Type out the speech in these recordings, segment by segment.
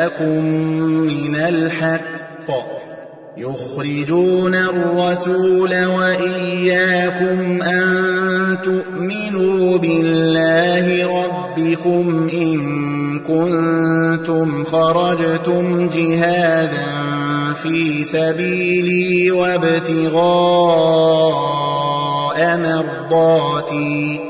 جاءكم من الحق يخرجون الرسول وإياكم أن تؤمنوا بالله ربكم إن كنتم خرجتم جهادا في سبيلي وابتغاء مرضاتي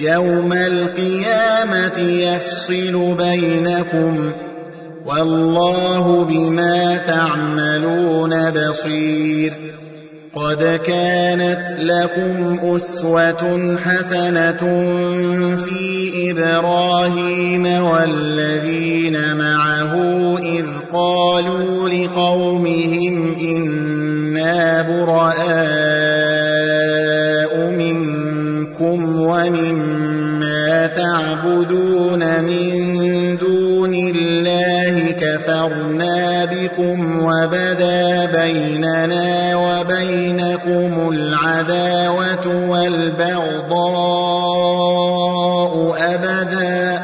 يوم القيامة يفصل بينكم والله بما تعملون بصير قد كانت لكم أسوة حسنة في إبراهيم والذين معه إذ قالوا لقومهم إنا براء تعبدون من دون الله كفرنا بكم وبدا بيننا وبينكم العداوة والبغضاء أبدا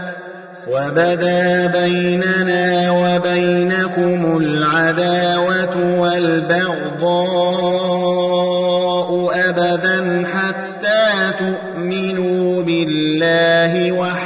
وبدا بيننا وبينكم العداوة والبغضاء أبدا حتى تؤمنوا بالله وحده.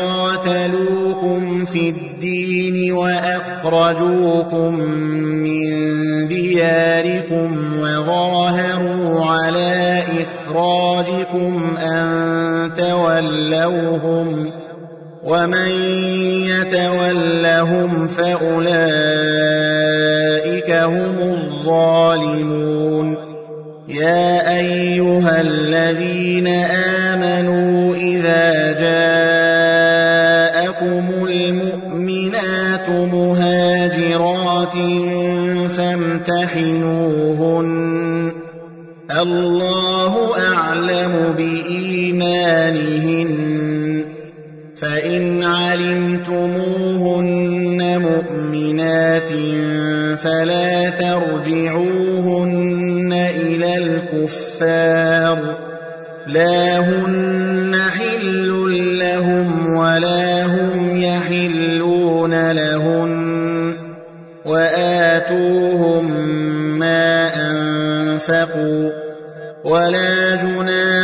قاتلوكم في الدين وأخرجوكم من دياركم وظاهروا على إخراجكم أن تولوهم ومن يتولهم فأولئك هم الظالمون. يا أيها الذين آمنوا فامتحنوهن. الله أعلم بإيمانهن. فإن علمتموهن مؤمنات فلا ترجعوهن إلى الكفار. لا هن وآتوهم ما أنفقوا ولا جناح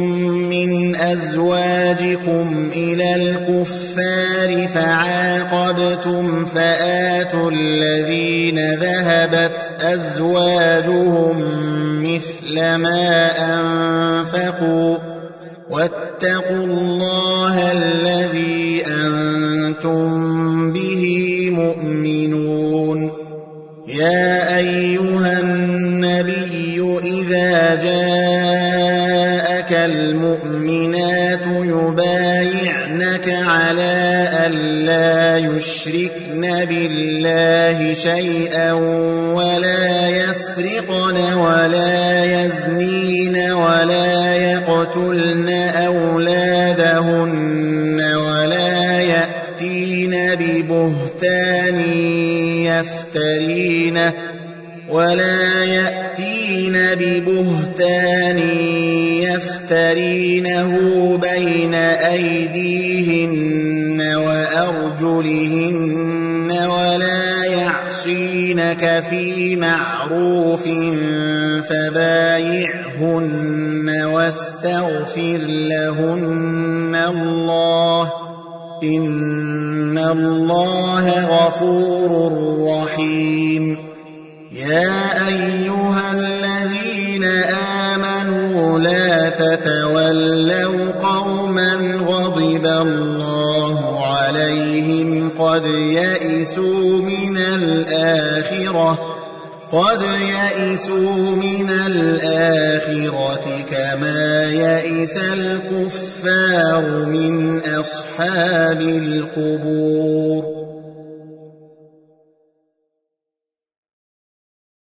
أزواجكم إلى الكفار فعاقبتم فآتوا الذين ذهبت أزواجهم مثل ما أنفقوا واتقوا الله الذي أنتم به مؤمنون يا أيها النبي إذا جاءك المؤمنات يشركن بالله شيئا ولا يسرقن ولا يزنين ولا يقتلن أولادهن ولا يأتين ببهتان يفترينه ولا يأتين ببهتان يفترينه بين أيديهن وأرجلهن ولا يعصينك في معروف فبايعهن واستغفر لهن الله إن الله غفور رحيم. يا أيها الذين آمنوا لا تتولوا قد يئسوا من الآخرة قد يئسوا من الآخرة كما يئس الكفار من أصحاب القبور